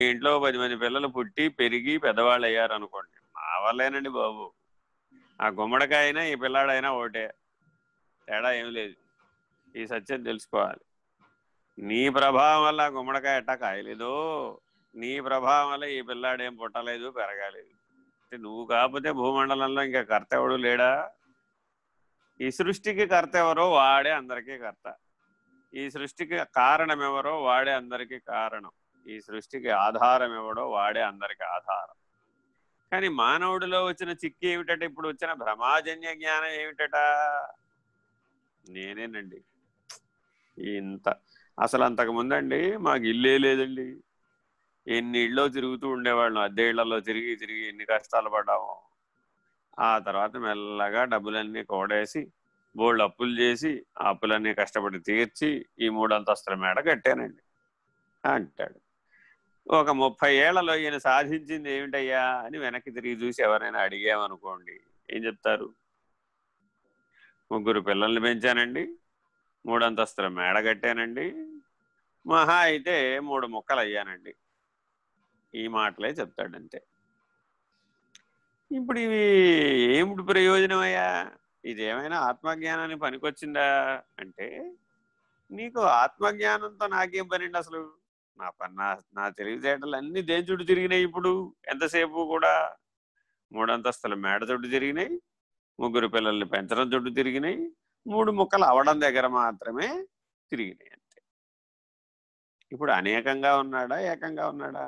ఇంట్లో పది మంది పిల్లలు పుట్టి పెరిగి పెద్దవాళ్ళు అయ్యారు అనుకోండి మా వల్లేనండి బాబు. ఆ గుమ్మడికాయనా ఈ పిల్లాడైనా ఒకటే. తేడా ఏం లేదు. ఈ సత్యం తెలుసుకోవాలి. నీ ప్రభావం వల్ల గుమ్మడికాయ ఎట్టా కాయలేదు నీ ప్రభావం వల్ల ఈ పిల్లాడేం పుట్టలేదు పెరగలేదు. నువ్వు కాకపోతే భూమండలంలో ఇంకా కర్త ఎవడు లేడా? ఈ సృష్టికి కర్త ఎవరో వాడే అందరికీ కర్త. ఈ సృష్టికి కారణం ఎవరో వాడే అందరికీ కారణం. ఈ సృష్టికి ఆధారం ఎవడో వాడే అందరికి ఆధారం. కానీ మానవుడిలో వచ్చిన చిక్కి ఏమిటట? ఇప్పుడు వచ్చిన భ్రమాజన్య జ్ఞానం ఏమిటట? నేనేనండి. ఇంత అసలు అంతకు ముందండి మాకు ఇల్లే లేదండి. ఎన్ని ఇళ్ళలో తిరుగుతూ ఉండేవాళ్ళం. అద్దె ఇళ్ళలో తిరిగి తిరిగి ఎన్ని కష్టాలు పడ్డాము. ఆ తర్వాత మెల్లగా డబ్బులన్నీ కోడేసి బోల్డ్ అప్పులు చేసి ఆ అప్పులన్నీ కష్టపడి తీర్చి ఈ మూడంతస్తుల మేడ కట్టానండి. అంటాడు. ఒక ముప్పై ఏళ్ళలో ఈయన సాధించింది ఏమిటయ్యా అని వెనక్కి తిరిగి చూసి ఎవరైనా అడిగామనుకోండి. ఏం చెప్తారు? ముగ్గురు పిల్లల్ని పెంచానండి. మూడంతస్తుల మేడ కట్టానండి. మహా అయితే మూడు ముక్కలు అయ్యానండి. ఈ మాటలే చెప్తాడంతే. ఇప్పుడు ఇవి ఏమిటి ప్రయోజనమయ్యా? ఇది ఏమైనా ఆత్మజ్ఞానానికి పనికొచ్చిందా? అంటే నీకు ఆత్మజ్ఞానంతో నాకేం పనిండి అసలు? నా పని నా నా తెలివితేటలు అన్ని దేని చుట్టూ తిరిగినాయి ఇప్పుడు? ఎంతసేపు కూడా? మూడంతస్తుల మేడ చుట్టూ తిరిగినాయి. ముగ్గురు పిల్లల్ని పెంచడం చుట్టూ తిరిగినాయి. మూడు ముక్కలు అవడం దగ్గర మాత్రమే తిరిగినాయి అంతే. ఇప్పుడు అనేకంగా ఉన్నాడా? ఏకంగా ఉన్నాడా?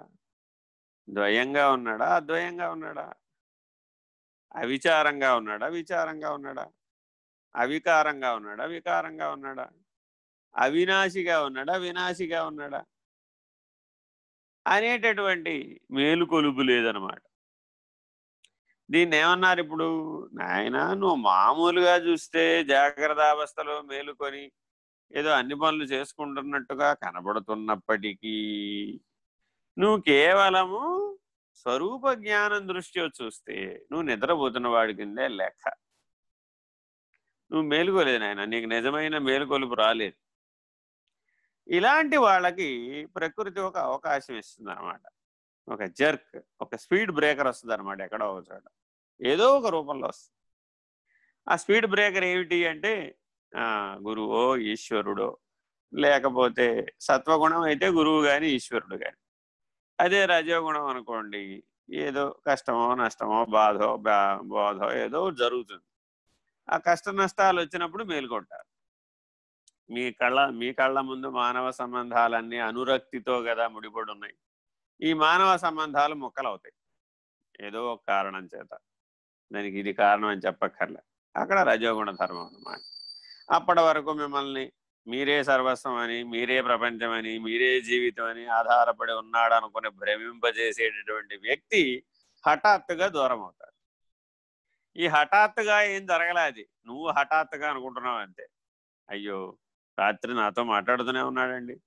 ద్వయంగా ఉన్నాడా? అద్వయంగా ఉన్నాడా? అవిచారంగా ఉన్నాడా? విచారంగా ఉన్నాడా? అవికారంగా ఉన్నాడా? వికారంగా ఉన్నాడా? అవినాశిగా ఉన్నాడా? వినాశిగా ఉన్నాడా? అనేటటువంటి మేలుకొలుపు లేదనమాట. దీన్ని ఏమన్నారు ఇప్పుడు? నాయన నువ్వు మామూలుగా చూస్తే జాగ్రత్త అవస్థలో మేలుకొని ఏదో అన్ని పనులు చేసుకుంటున్నట్టుగా కనబడుతున్నప్పటికీ నువ్వు కేవలము స్వరూప జ్ఞానం దృష్ట్యో చూస్తే నువ్వు నిద్రపోతున్న వాడి కిందే లెక్క. నువ్వు మేలుకోలేదు నాయన నీకు నిజమైన మేలుకొలుపు రాలేదు. ఇలాంటి వాళ్ళకి ప్రకృతి ఒక అవకాశం ఇస్తుంది అనమాట ఒక జర్క్ ఒక స్పీడ్ బ్రేకర్ వస్తుంది అనమాట ఎక్కడో ఒక చోట. ఏదో ఒక రూపంలో వస్తుంది. ఆ స్పీడ్ బ్రేకర్ ఏమిటి అంటే గురువో ఈశ్వరుడో లేకపోతే సత్వగుణం అయితే గురువు కానీ ఈశ్వరుడు కానీ అదే రజోగుణం అనుకోండి ఏదో కష్టమో నష్టమో బాధో బోధో ఏదో జరుగుతుంది. ఆ కష్ట నష్టాలు వచ్చినప్పుడు మేలుకుంటారు. మీ కళ్ళ మీ కళ్ళ ముందు మానవ సంబంధాలన్నీ అనురక్తితో కదా ముడిపడి ఉన్నాయి ఈ మానవ సంబంధాలు మొక్కలవుతాయి. ఏదో ఒక కారణం చేత. దానికి ఇది కారణం అని చెప్పక్కర్లే. అక్కడ రజోగుణ ధర్మం అన్నమాట. అప్పటి వరకు మిమ్మల్ని మీరే సర్వస్వం అని మీరే ప్రపంచం అని మీరే జీవితం అని ఆధారపడి ఉన్నాడు అనుకుని భ్రమింపజేసేటటువంటి వ్యక్తి హఠాత్తుగా దూరం అవుతాడు ఈ హఠాత్తుగా ఏం జరగలేదు నువ్వు హఠాత్తుగా అనుకుంటున్నావు అంతే. అయ్యో రాత్రి నాతో మాట్లాడుతూనే ఉన్నాడండి.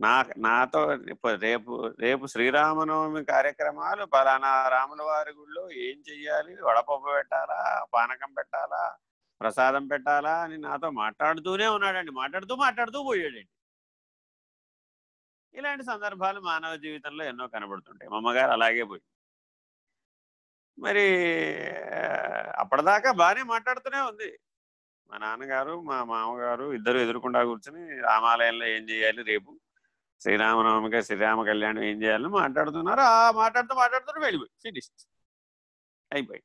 నా నాతో రేపు రేపు శ్రీరామనవమి కార్యక్రమాలు పలానా రాముల వారి గుళ్ళో ఏం చెయ్యాలి? వడపప్పు పెట్టాలా? పానకం పెట్టాలా? ప్రసాదం పెట్టాలా? అని నాతో మాట్లాడుతూనే ఉన్నాడండి. మాట్లాడుతూ మాట్లాడుతూ పోయాడండి. ఇలాంటి సందర్భాలు మానవ జీవితంలో ఎన్నో కనబడుతుంటాయి. మా అమ్మగారు అలాగే పోయి. మరి అప్పటిదాకా బాగానే మాట్లాడుతూనే ఉంది. మా నాన్నగారు మా మామగారు ఇద్దరు ఎదురుకుండా కూర్చుని రామాలయంలో ఏం చేయాలి రేపు? శ్రీరామనవమిగా శ్రీరామ కళ్యాణం ఏం చేయాలని మాట్లాడుతున్నారు. ఆ మాట్లాడుతూ మాట్లాడుతున్నారు వెళ్ళిపోయి ఫినిష్ అయిపోయి.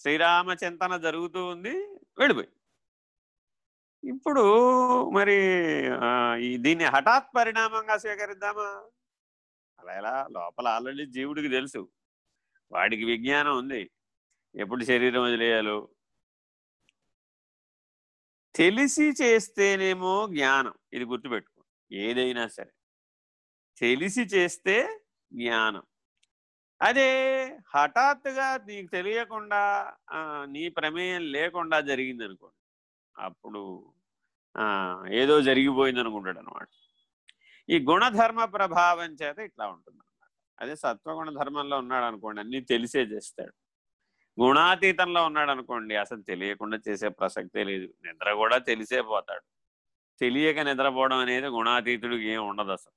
శ్రీరామ చింతన జరుగుతూ ఉంది వెళ్ళిపోయి. ఇప్పుడు మరి దీన్ని హఠాత్ పరిణామంగా స్వీకరిద్దామా? అలా ఎలా? లోపల ఆల్రెడీ జీవుడికి తెలుసు. వాడికి విజ్ఞానం ఉంది. ఎప్పుడు శరీరం వదిలేయాలో? తెలిసి చేస్తేనేమో జ్ఞానం. ఇది గుర్తుపెట్టుకో. ఏదైనా సరే. తెలిసి చేస్తే జ్ఞానం. అదే హఠాత్తుగా నీకు తెలియకుండా నీ ప్రమేయం లేకుండా జరిగింది అనుకోండి అప్పుడు ఏదో జరిగిపోయింది అనుకుంటాడు అనమాట ఈ గుణధర్మ ప్రభావం చేత ఇట్లా ఉంటుంది అనమాట అదే సత్వగుణ ధర్మంలో ఉన్నాడు అనుకోండి అన్ని తెలిసే చేస్తాడు. గుణాతీతంలో ఉన్నాడు అనుకోండి అసలు తెలియకుండా చేసే ప్రసక్తే లేదు. నిద్ర కూడా తెలిసే పోతాడు. తెలియక నిద్రపోవడం అనేది గుణాతీతుడికి ఏం ఉండదు అసలు.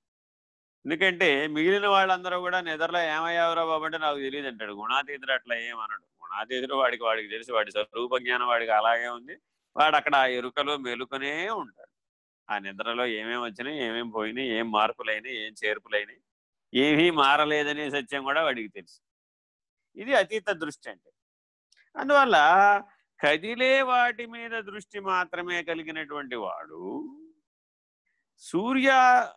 ఎందుకంటే మిగిలిన వాళ్ళందరూ కూడా నిద్రలో ఏమయ్యావురా బాబు అంటే నాకు తెలియదు అంటాడు. గుణాతీతుడు అట్లా ఏమనడు గుణాతీతుడు వాడికి వాడికి తెలిసి వాడి స్వరూప జ్ఞానం వాడికి అలాగే ఉంది. వాడు అక్కడ ఆ ఎరుకలో మెలుకునే ఉంటాడు. ఆ నిద్రలో ఏమేమి వచ్చినాయి ఏమేమి పోయినాయి ఏం మార్పులైనాయి ఏం చేర్పులైనాయి ఏమీ మారలేదనే సత్యం కూడా వాడికి తెలుసు. ఇది అతీత దృష్టి అంటే. అందువల్ల కదిలే వాటి మీద దృష్టి మాత్రమే కలిగినటువంటి వాడు సూర్య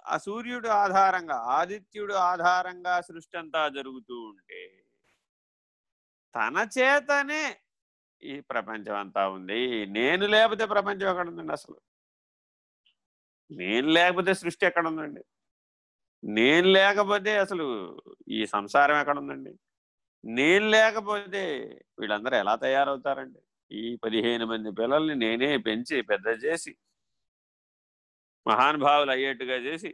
ఆ సూర్యుడు ఆధారంగా ఆదిత్యుడు ఆధారంగా సృష్టి అంతా జరుగుతూ ఉంటే తన చేతనే ఈ ప్రపంచం అంతా ఉంది. నేను లేకపోతే ప్రపంచం ఎక్కడ ఉందండి అసలు? నేను లేకపోతే సృష్టి ఎక్కడ ఉందండి? నేను లేకపోతే అసలు ఈ సంసారం ఎక్కడ ఉందండి? నేను లేకపోతే వీళ్ళందరూ ఎలా తయారవుతారండి? ఈ పదిహేను మంది పిల్లల్ని నేనే పెంచి పెద్ద చేసి మహానుభావులు అయ్యేట్టుగా చేసి